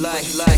like.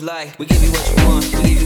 You like. We give you what you want.